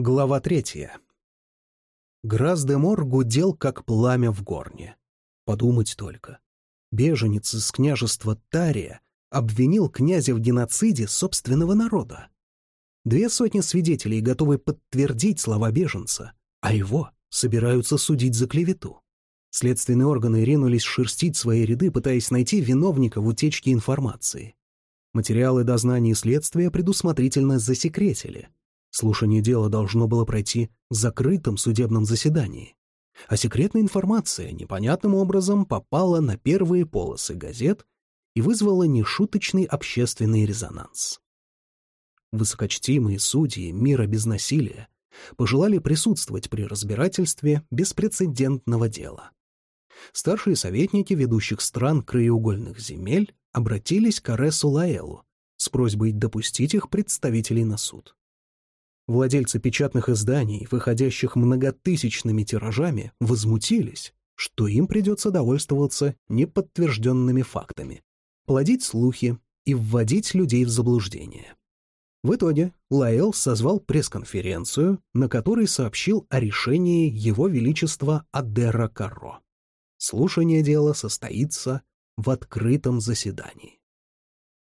Глава третья. Грас-де-Мор гудел, как пламя в горне. Подумать только. Беженец из княжества Тария обвинил князя в геноциде собственного народа. Две сотни свидетелей готовы подтвердить слова беженца, а его собираются судить за клевету. Следственные органы ринулись шерстить свои ряды, пытаясь найти виновника в утечке информации. Материалы дознания и следствия предусмотрительно засекретили — Слушание дела должно было пройти в закрытом судебном заседании. А секретная информация непонятным образом попала на первые полосы газет и вызвала нешуточный общественный резонанс. Высокочтимые судьи мира без насилия пожелали присутствовать при разбирательстве беспрецедентного дела. Старшие советники ведущих стран краеугольных земель обратились к Аресу Лаэлу с просьбой допустить их представителей на суд. Владельцы печатных изданий, выходящих многотысячными тиражами, возмутились, что им придется довольствоваться неподтвержденными фактами, плодить слухи и вводить людей в заблуждение. В итоге Лаэл созвал пресс-конференцию, на которой сообщил о решении Его Величества Адера Карро. Слушание дела состоится в открытом заседании.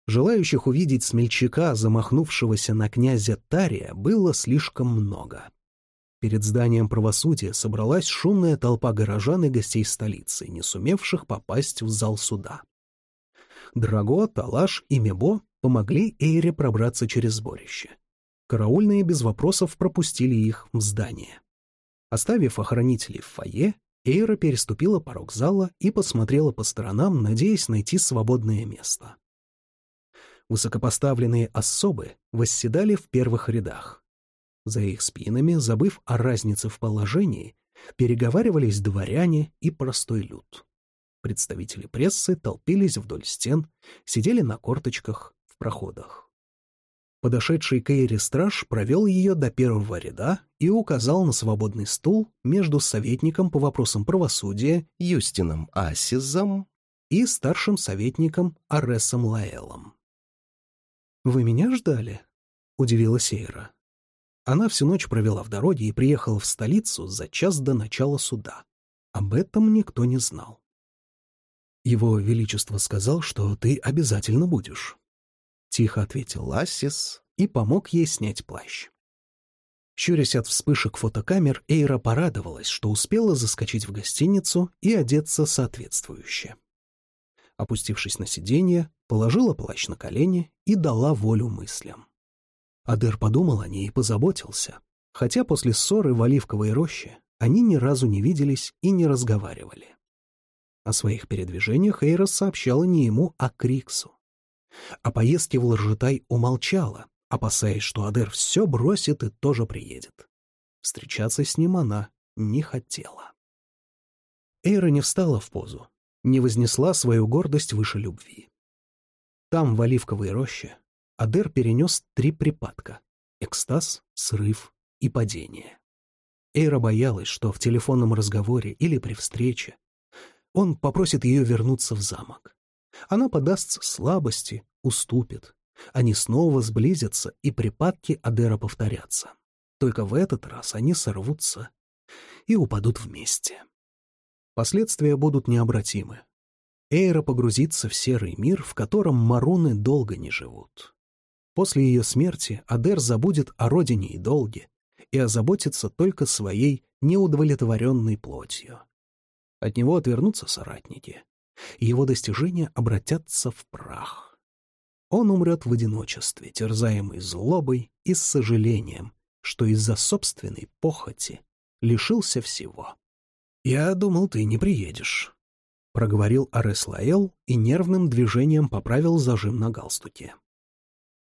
Желающих увидеть смельчака, замахнувшегося на князя Тария, было слишком много. Перед зданием правосудия собралась шумная толпа горожан и гостей столицы, не сумевших попасть в зал суда. Драго, Талаш и Мебо помогли Эйре пробраться через сборище. Караульные без вопросов пропустили их в здание. Оставив охранителей в фойе, Эйра переступила порог зала и посмотрела по сторонам, надеясь найти свободное место высокопоставленные особы восседали в первых рядах. За их спинами, забыв о разнице в положении, переговаривались дворяне и простой люд. Представители прессы толпились вдоль стен, сидели на корточках в проходах. Подошедший к Эйре страж провел ее до первого ряда и указал на свободный стул между советником по вопросам правосудия Юстином Асизом и старшим советником Аресом Лаэлом. «Вы меня ждали?» — удивила Сейра. Она всю ночь провела в дороге и приехала в столицу за час до начала суда. Об этом никто не знал. «Его Величество сказал, что ты обязательно будешь», — тихо ответил Лассис и помог ей снять плащ. Щурясь от вспышек фотокамер, Эйра порадовалась, что успела заскочить в гостиницу и одеться соответствующе опустившись на сиденье, положила плащ на колени и дала волю мыслям. Адер подумал о ней и позаботился, хотя после ссоры в Оливковой роще они ни разу не виделись и не разговаривали. О своих передвижениях Эйрос сообщала не ему, а Криксу. О поездке в Ларжетай умолчала, опасаясь, что Адер все бросит и тоже приедет. Встречаться с ним она не хотела. Эйра не встала в позу, не вознесла свою гордость выше любви. Там, в Оливковой роще, Адер перенес три припадка — экстаз, срыв и падение. Эйра боялась, что в телефонном разговоре или при встрече он попросит ее вернуться в замок. Она подастся слабости, уступит. Они снова сблизятся, и припадки Адера повторятся. Только в этот раз они сорвутся и упадут вместе. Последствия будут необратимы. Эйра погрузится в серый мир, в котором маруны долго не живут. После ее смерти Адер забудет о родине и долге и озаботится только своей неудовлетворенной плотью. От него отвернутся соратники, его достижения обратятся в прах. Он умрет в одиночестве, терзаемый злобой и сожалением, что из-за собственной похоти лишился всего. «Я думал, ты не приедешь», — проговорил Ареслаэл и нервным движением поправил зажим на галстуке.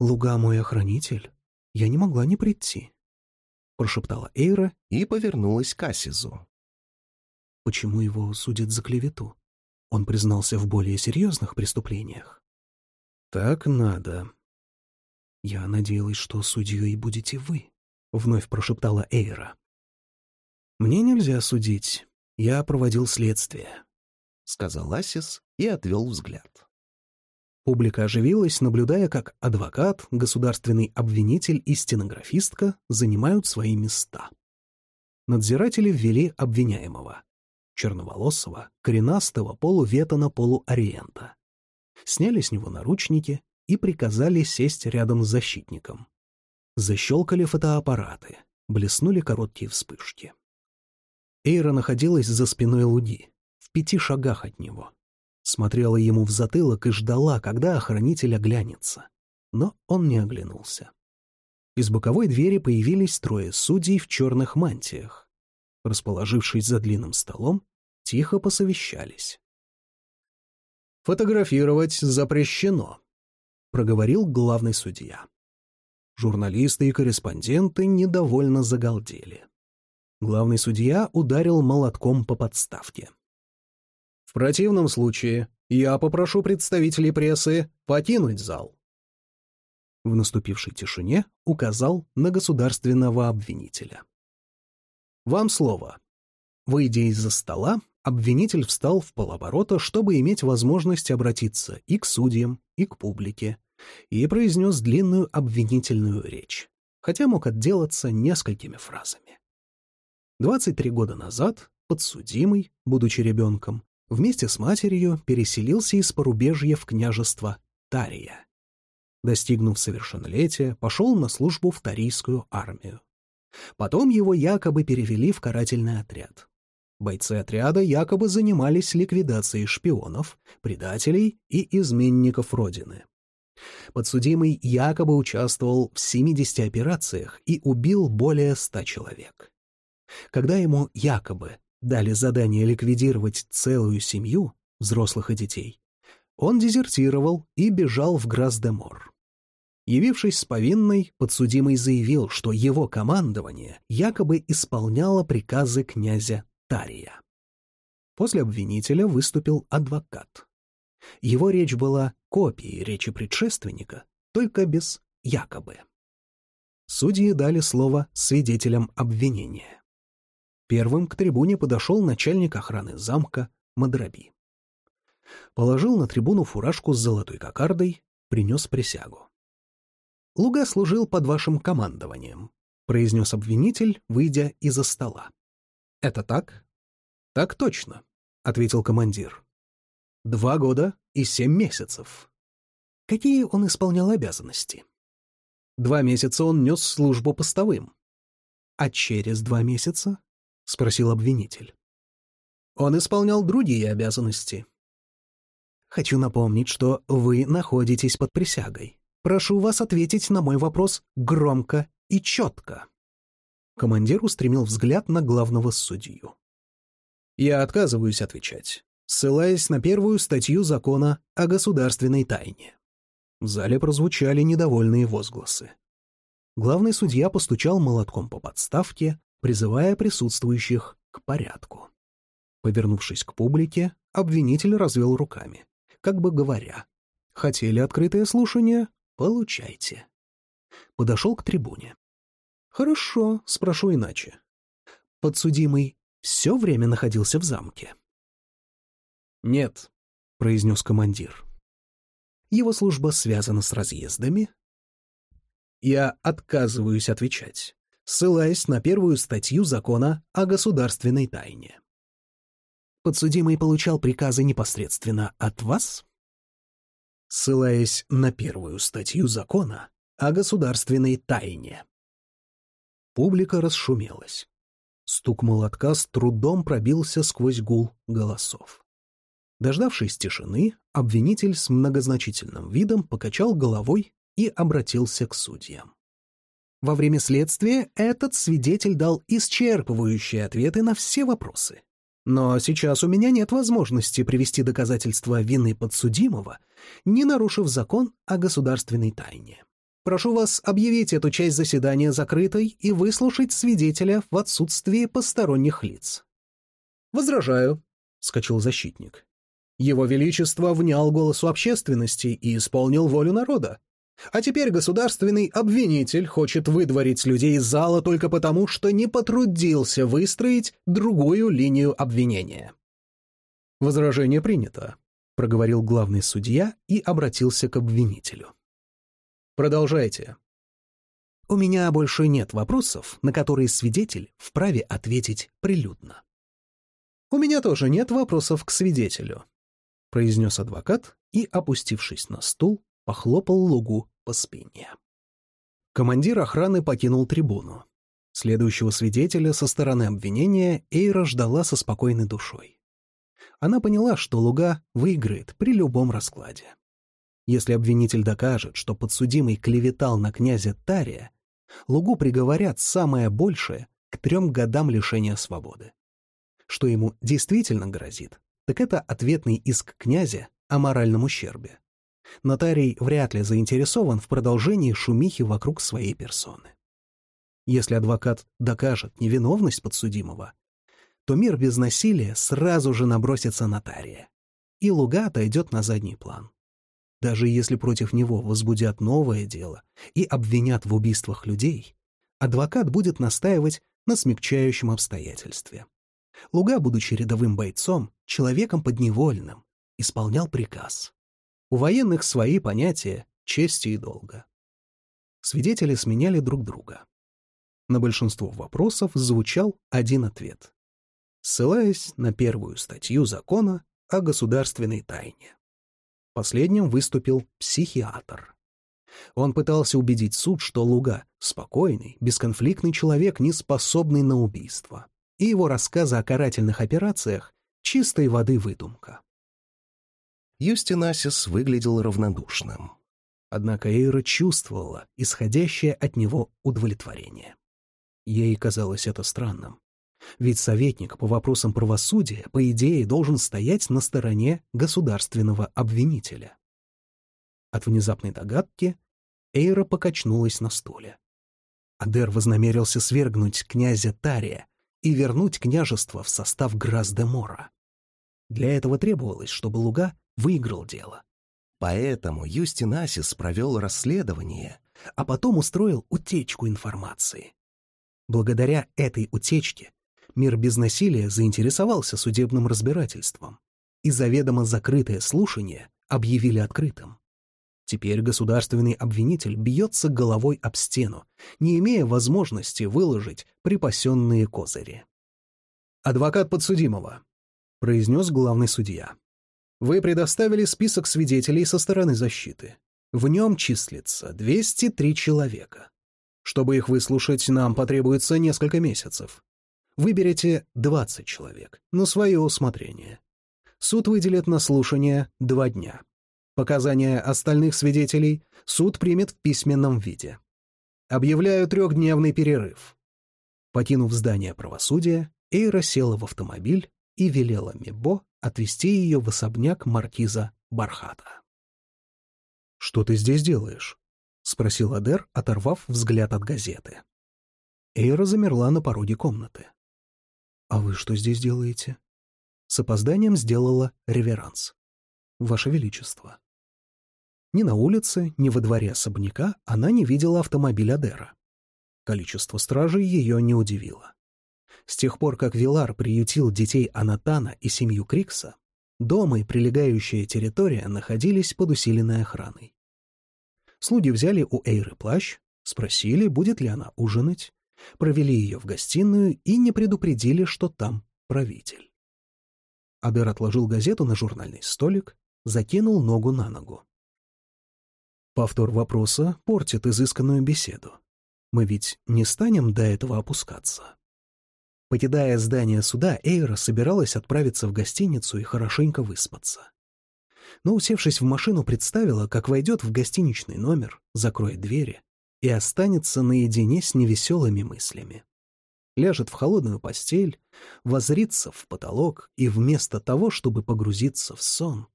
«Луга мой охранитель, я не могла не прийти», — прошептала Эйра и повернулась к Асизу. «Почему его судят за клевету? Он признался в более серьезных преступлениях». «Так надо». «Я надеялась, что судьей будете вы», — вновь прошептала Эйра. «Мне нельзя судить. Я проводил следствие», — сказал Асис и отвел взгляд. Публика оживилась, наблюдая, как адвокат, государственный обвинитель и стенографистка занимают свои места. Надзиратели ввели обвиняемого. Черноволосого, коренастого полуветана полуориента. Сняли с него наручники и приказали сесть рядом с защитником. Защелкали фотоаппараты, блеснули короткие вспышки. Эйра находилась за спиной Луди, в пяти шагах от него. Смотрела ему в затылок и ждала, когда охранитель оглянется. Но он не оглянулся. Из боковой двери появились трое судей в черных мантиях. Расположившись за длинным столом, тихо посовещались. «Фотографировать запрещено», — проговорил главный судья. Журналисты и корреспонденты недовольно загалдели. Главный судья ударил молотком по подставке. «В противном случае я попрошу представителей прессы покинуть зал». В наступившей тишине указал на государственного обвинителя. «Вам слово». Выйдя из-за стола, обвинитель встал в полоборота, чтобы иметь возможность обратиться и к судьям, и к публике, и произнес длинную обвинительную речь, хотя мог отделаться несколькими фразами. 23 года назад подсудимый, будучи ребенком, вместе с матерью переселился из порубежья в княжество Тария. Достигнув совершеннолетия, пошел на службу в Тарийскую армию. Потом его якобы перевели в карательный отряд. Бойцы отряда якобы занимались ликвидацией шпионов, предателей и изменников Родины. Подсудимый якобы участвовал в 70 операциях и убил более 100 человек. Когда ему якобы дали задание ликвидировать целую семью, взрослых и детей, он дезертировал и бежал в Грас-де-Мор. Явившись с повинной, подсудимый заявил, что его командование якобы исполняло приказы князя Тария. После обвинителя выступил адвокат. Его речь была копией речи предшественника, только без «якобы». Судьи дали слово свидетелям обвинения. Первым к трибуне подошел начальник охраны замка Мадраби. Положил на трибуну фуражку с золотой кокардой, принес присягу. «Луга служил под вашим командованием», — произнес обвинитель, выйдя из-за стола. «Это так?» «Так точно», — ответил командир. Два года и семь месяцев. Какие он исполнял обязанности? Два месяца он нес службу постовым. А через два месяца? — спросил обвинитель. Он исполнял другие обязанности. Хочу напомнить, что вы находитесь под присягой. Прошу вас ответить на мой вопрос громко и четко. Командир устремил взгляд на главного судью. Я отказываюсь отвечать ссылаясь на первую статью закона о государственной тайне. В зале прозвучали недовольные возгласы. Главный судья постучал молотком по подставке, призывая присутствующих к порядку. Повернувшись к публике, обвинитель развел руками, как бы говоря, «Хотели открытое слушание? Получайте». Подошел к трибуне. «Хорошо, спрошу иначе. Подсудимый все время находился в замке?» «Нет», — произнес командир. «Его служба связана с разъездами?» «Я отказываюсь отвечать, ссылаясь на первую статью закона о государственной тайне». «Подсудимый получал приказы непосредственно от вас?» «Ссылаясь на первую статью закона о государственной тайне». Публика расшумелась. Стук молотка с трудом пробился сквозь гул голосов. Дождавшись тишины, обвинитель с многозначительным видом покачал головой и обратился к судьям. Во время следствия этот свидетель дал исчерпывающие ответы на все вопросы. Но сейчас у меня нет возможности привести доказательства вины подсудимого, не нарушив закон о государственной тайне. Прошу вас объявить эту часть заседания закрытой и выслушать свидетеля в отсутствии посторонних лиц. «Возражаю», — скачал защитник. Его Величество внял голосу общественности и исполнил волю народа. А теперь государственный обвинитель хочет выдворить людей из зала только потому, что не потрудился выстроить другую линию обвинения. Возражение принято. — проговорил главный судья и обратился к обвинителю. «Продолжайте». «У меня больше нет вопросов, на которые свидетель вправе ответить прилюдно». «У меня тоже нет вопросов к свидетелю», — произнес адвокат и, опустившись на стул, похлопал Лугу по спине. Командир охраны покинул трибуну. Следующего свидетеля со стороны обвинения Эйра ждала со спокойной душой. Она поняла, что Луга выиграет при любом раскладе. Если обвинитель докажет, что подсудимый клеветал на князя Тария, Лугу приговорят самое большее к трем годам лишения свободы. Что ему действительно грозит, так это ответный иск князя о моральном ущербе. Нотарий вряд ли заинтересован в продолжении шумихи вокруг своей персоны. Если адвокат докажет невиновность подсудимого, то мир без насилия сразу же набросится на Тария, и Луга отойдет на задний план. Даже если против него возбудят новое дело и обвинят в убийствах людей, адвокат будет настаивать на смягчающем обстоятельстве. Луга, будучи рядовым бойцом, человеком подневольным, исполнял приказ. У военных свои понятия чести и долга. Свидетели сменяли друг друга. На большинство вопросов звучал один ответ, ссылаясь на первую статью закона о государственной тайне. Последним выступил психиатр. Он пытался убедить суд, что Луга — спокойный, бесконфликтный человек, не способный на убийство, и его рассказы о карательных операциях — чистой воды выдумка. Юстинасис выглядел равнодушным. Однако Эйра чувствовала исходящее от него удовлетворение. Ей казалось это странным. Ведь советник по вопросам правосудия, по идее, должен стоять на стороне государственного обвинителя. От внезапной догадки Эйра покачнулась на стуле. Адер вознамерился свергнуть князя Тария и вернуть княжество в состав Грас-де-Мора. Для этого требовалось, чтобы Луга выиграл дело. Поэтому Юстин Асис провел расследование, а потом устроил утечку информации. Благодаря этой утечке мир без насилия заинтересовался судебным разбирательством, и заведомо закрытое слушание объявили открытым. Теперь государственный обвинитель бьется головой об стену, не имея возможности выложить припасенные козыри. «Адвокат подсудимого», — произнес главный судья. Вы предоставили список свидетелей со стороны защиты. В нем числится 203 человека. Чтобы их выслушать, нам потребуется несколько месяцев. Выберите 20 человек на свое усмотрение. Суд выделит на слушание два дня. Показания остальных свидетелей суд примет в письменном виде. Объявляю трехдневный перерыв. Покинув здание правосудия, Эйра села в автомобиль и велела Мебо отвезти ее в особняк маркиза Бархата. «Что ты здесь делаешь?» — спросил Адер, оторвав взгляд от газеты. Эйра замерла на пороге комнаты. «А вы что здесь делаете?» С опозданием сделала реверанс. «Ваше Величество». Ни на улице, ни во дворе особняка она не видела автомобиль Адера. Количество стражей ее не удивило. С тех пор, как Вилар приютил детей Анатана и семью Крикса, дом и прилегающая территория находились под усиленной охраной. Слуги взяли у Эйры плащ, спросили, будет ли она ужинать, провели ее в гостиную и не предупредили, что там правитель. Адер отложил газету на журнальный столик, закинул ногу на ногу. Повтор вопроса портит изысканную беседу. Мы ведь не станем до этого опускаться. Покидая здание суда, Эйра собиралась отправиться в гостиницу и хорошенько выспаться. Но, усевшись в машину, представила, как войдет в гостиничный номер, закроет двери и останется наедине с невеселыми мыслями. Ляжет в холодную постель, возрится в потолок и вместо того, чтобы погрузиться в сон,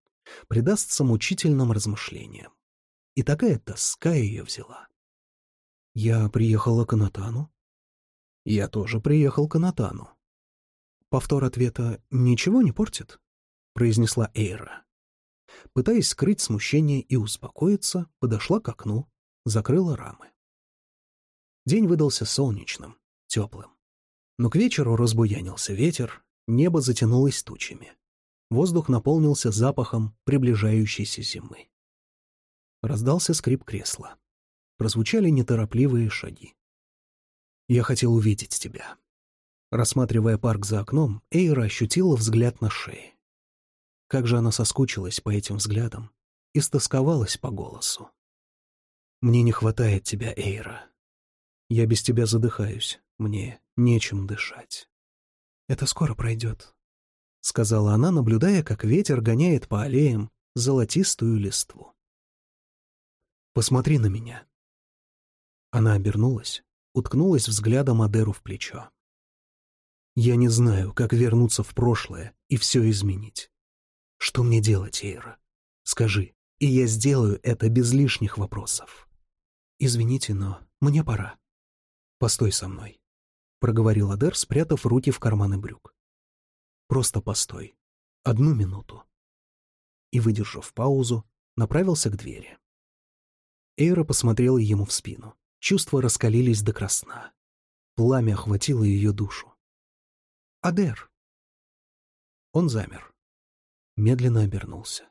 предастся мучительным размышлениям. И такая тоска ее взяла. Я приехала к Анатану, я тоже приехал к Анатану. Повтор ответа ничего не портит, произнесла Эйра. Пытаясь скрыть смущение и успокоиться, подошла к окну, закрыла рамы. День выдался солнечным, теплым. Но к вечеру разбуянился ветер, небо затянулось тучами. воздух наполнился запахом приближающейся зимы. Раздался скрип кресла. Прозвучали неторопливые шаги. «Я хотел увидеть тебя». Рассматривая парк за окном, Эйра ощутила взгляд на шее. Как же она соскучилась по этим взглядам и стосковалась по голосу. «Мне не хватает тебя, Эйра. Я без тебя задыхаюсь, мне нечем дышать». «Это скоро пройдет», — сказала она, наблюдая, как ветер гоняет по аллеям золотистую листву. «Посмотри на меня». Она обернулась, уткнулась взглядом Адеру в плечо. «Я не знаю, как вернуться в прошлое и все изменить. Что мне делать, Эйра? Скажи, и я сделаю это без лишних вопросов. Извините, но мне пора. Постой со мной, — проговорил Адер, спрятав руки в карманы брюк. Просто постой. Одну минуту. И, выдержав паузу, направился к двери. Эйра посмотрела ему в спину. Чувства раскалились до красна. Пламя охватило ее душу. «Адер!» Он замер медленно обернулся.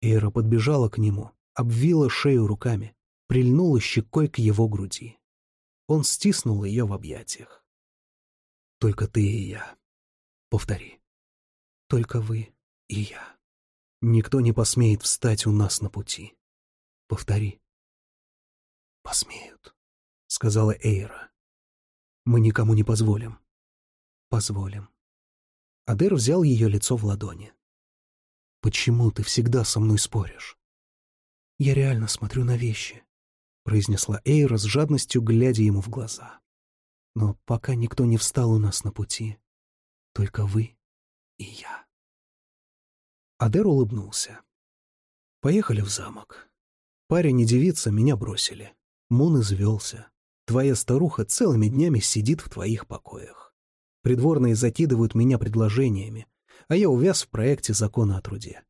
Эйра подбежала к нему, обвила шею руками, прильнула щекой к его груди. Он стиснул ее в объятиях. «Только ты и я. Повтори. Только вы и я. Никто не посмеет встать у нас на пути. Повтори». «Посмеют», — сказала Эйра. «Мы никому не позволим». «Позволим». Адер взял ее лицо в ладони. Почему ты всегда со мной споришь?» «Я реально смотрю на вещи», — произнесла Эйра с жадностью, глядя ему в глаза. «Но пока никто не встал у нас на пути, только вы и я». Адер улыбнулся. «Поехали в замок. Парень и девица меня бросили. Мун извелся. Твоя старуха целыми днями сидит в твоих покоях. Придворные закидывают меня предложениями, а я увяз в проекте закона о труде.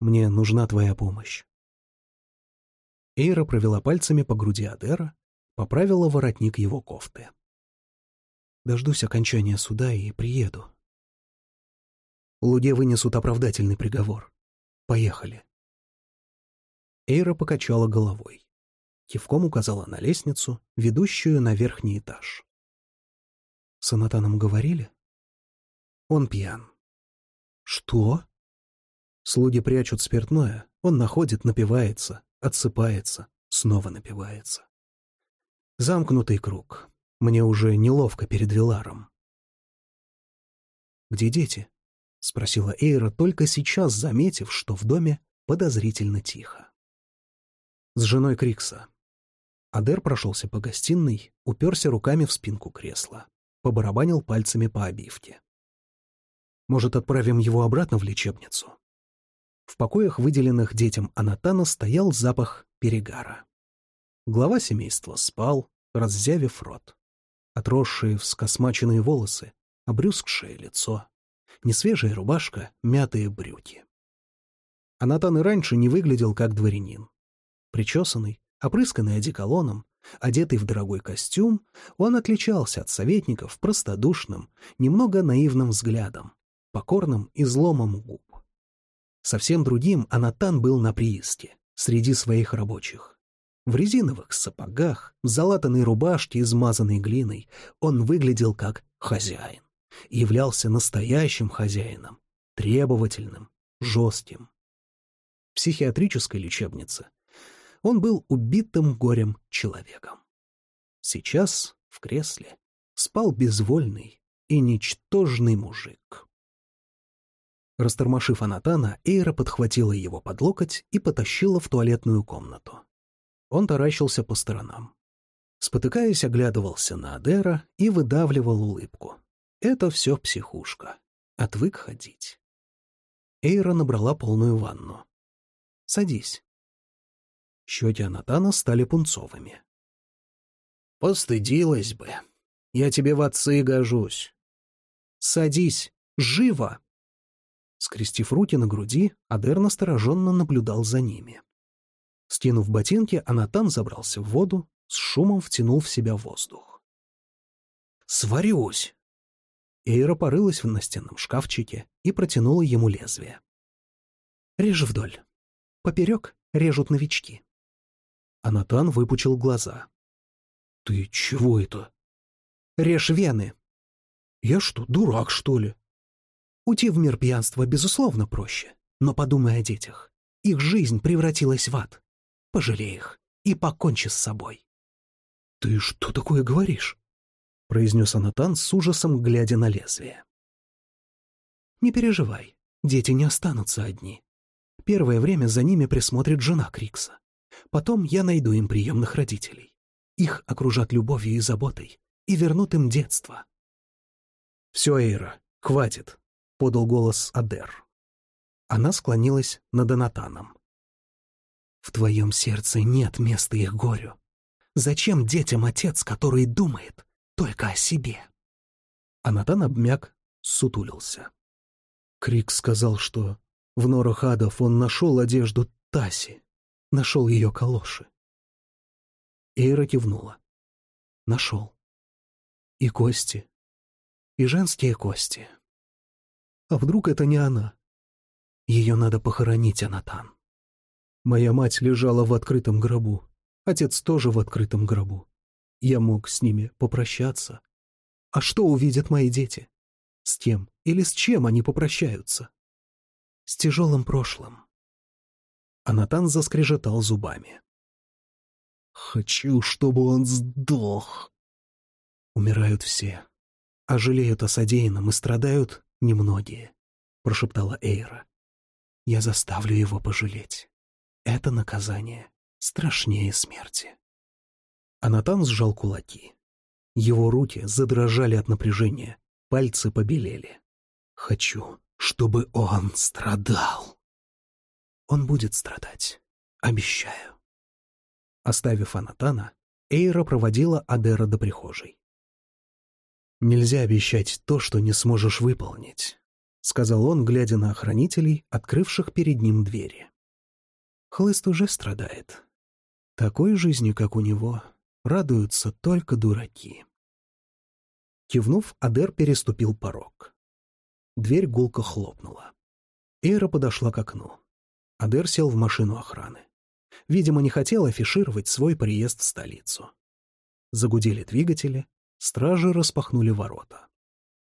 Мне нужна твоя помощь. Эйра провела пальцами по груди Адера, поправила воротник его кофты. Дождусь окончания суда и приеду. Луде вынесут оправдательный приговор. Поехали. Эйра покачала головой. Кивком указала на лестницу, ведущую на верхний этаж. С Анатаном говорили? Он пьян. «Что?» Слуги прячут спиртное, он находит, напивается, отсыпается, снова напивается. Замкнутый круг. Мне уже неловко перед Виларом. «Где дети?» — спросила Эйра, только сейчас заметив, что в доме подозрительно тихо. «С женой Крикса». Адер прошелся по гостиной, уперся руками в спинку кресла, побарабанил пальцами по обивке. Может, отправим его обратно в лечебницу?» В покоях, выделенных детям Анатана, стоял запах перегара. Глава семейства спал, раззявив рот. Отросшие вскосмаченные волосы, обрюзгшее лицо, несвежая рубашка, мятые брюки. Анатан и раньше не выглядел как дворянин. Причесанный, опрысканный одеколоном, одетый в дорогой костюм, он отличался от советников простодушным, немного наивным взглядом, покорным изломом губ. Совсем другим Анатан был на прииске, среди своих рабочих. В резиновых сапогах, в залатанной рубашке, измазанной глиной, он выглядел как хозяин. Являлся настоящим хозяином, требовательным, жестким. В психиатрической лечебнице он был убитым горем человеком. Сейчас в кресле спал безвольный и ничтожный мужик. Растормошив Анатана, Эйра подхватила его под локоть и потащила в туалетную комнату. Он таращился по сторонам. Спотыкаясь, оглядывался на Адера и выдавливал улыбку. Это все психушка. Отвык ходить. Эйра набрала полную ванну. «Садись». Щеки Анатана стали пунцовыми. «Постыдилась бы. Я тебе в отцы гожусь». «Садись! Живо!» Скрестив руки на груди, Адер настороженно наблюдал за ними. Стянув ботинки, Анатан забрался в воду, с шумом втянул в себя воздух. «Сварюсь!» Эйра порылась в настенном шкафчике и протянула ему лезвие. «Режь вдоль. Поперек режут новички». Анатан выпучил глаза. «Ты чего это?» «Режь вены». «Я что, дурак, что ли?» Уйти в мир пьянства, безусловно, проще. Но подумай о детях. Их жизнь превратилась в ад. Пожалей их и покончи с собой. — Ты что такое говоришь? — произнес Анатан с ужасом, глядя на лезвие. — Не переживай, дети не останутся одни. Первое время за ними присмотрит жена Крикса. Потом я найду им приемных родителей. Их окружат любовью и заботой и вернут им детство. — Все, Эйра, хватит, — подал голос Адер. Она склонилась над Анатаном. «В твоем сердце нет места их горю. Зачем детям отец, который думает только о себе?» Анатан обмяк, сутулился. Крик сказал, что в норах адов он нашел одежду Таси, нашел ее калоши. Эйра кивнула. Нашел. И кости, и женские кости. А вдруг это не она? Ее надо похоронить, Анатан. Моя мать лежала в открытом гробу. Отец тоже в открытом гробу. Я мог с ними попрощаться. А что увидят мои дети? С кем или с чем они попрощаются? С тяжелым прошлым. Анатан заскрежетал зубами. «Хочу, чтобы он сдох!» Умирают все, а жалеют о содеянном и страдают немногие», — прошептала Эйра. «Я заставлю его пожалеть. Это наказание страшнее смерти». Анатан сжал кулаки. Его руки задрожали от напряжения, пальцы побелели. «Хочу, чтобы он страдал». «Он будет страдать, обещаю». Оставив Анатана, Эйра проводила Адера до прихожей. «Нельзя обещать то, что не сможешь выполнить», — сказал он, глядя на охранителей, открывших перед ним двери. Хлыст уже страдает. Такой жизнью, как у него, радуются только дураки. Кивнув, Адер переступил порог. Дверь гулко хлопнула. Эра подошла к окну. Адер сел в машину охраны. Видимо, не хотел афишировать свой приезд в столицу. Загудели двигатели, Стражи распахнули ворота.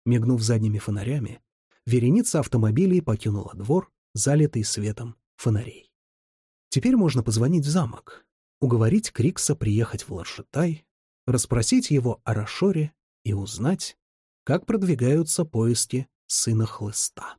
Мигнув задними фонарями, вереница автомобилей покинула двор, залитый светом фонарей. Теперь можно позвонить в замок, уговорить Крикса приехать в Ларшетай, расспросить его о Рашоре и узнать, как продвигаются поиски сына Хлыста.